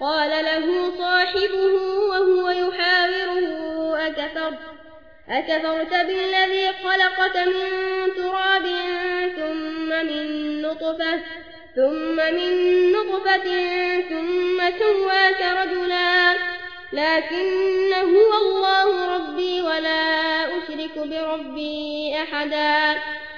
قال له صاحبه وهو يحاوره أكثرت أكثرت بالذي خلقت من تراب ثم من نطفة ثم من نطفة ثم سواك رجلا لكن هو الله ربي ولا أشرك بربي أحدا.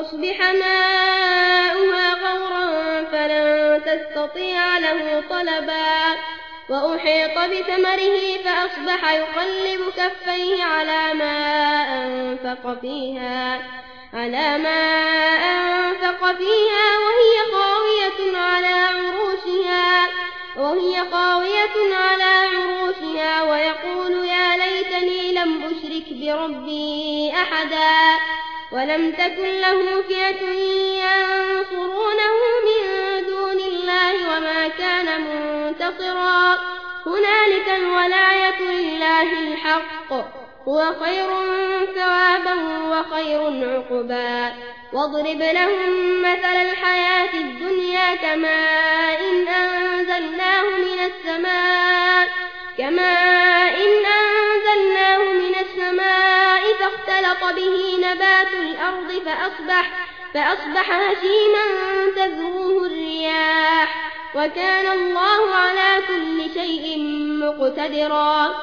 يصبح ماؤها غورا فلن تستطيع له طلبا. وأحيط بثمره فأصبح يقلب كفيه على ما أنفق فيها على ما أنفق فيها وهي خاوية على عروشها وهي خاوية على عروشها. ويقول يا ليتني لم أشرك بربي أحدا. ولم تكن له فئة ينصرونه من دون الله وما كان منتصرا. هنالك الولاية لله الحق. هو خير ثوابا وخير عقبا. واضرب لهم مثل الحياة الدنيا كماء إن أنزلناه من السماء. كماء إن أنزلناه من السماء فاختلط به نبات الأرض فأصبح فأصبح هشيما تذروه الرياح. وكان الله على كل شيء مقتدرا.